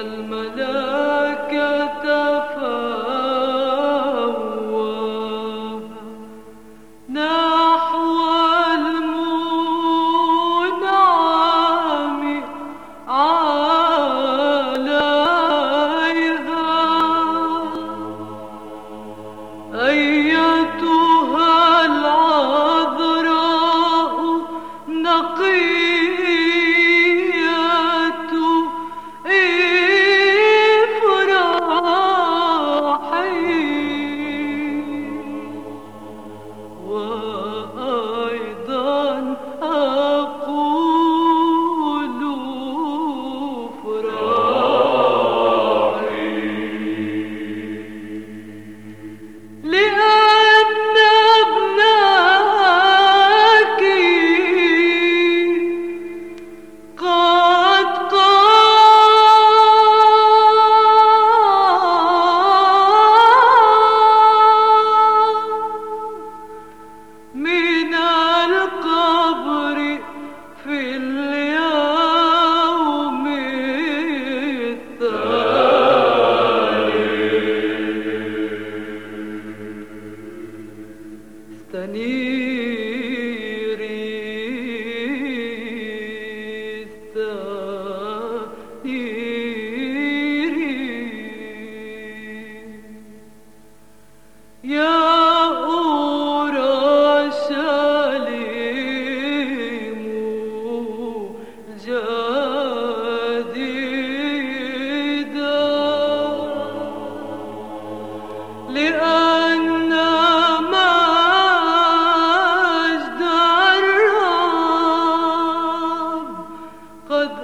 الملائكة Yeah. Oh.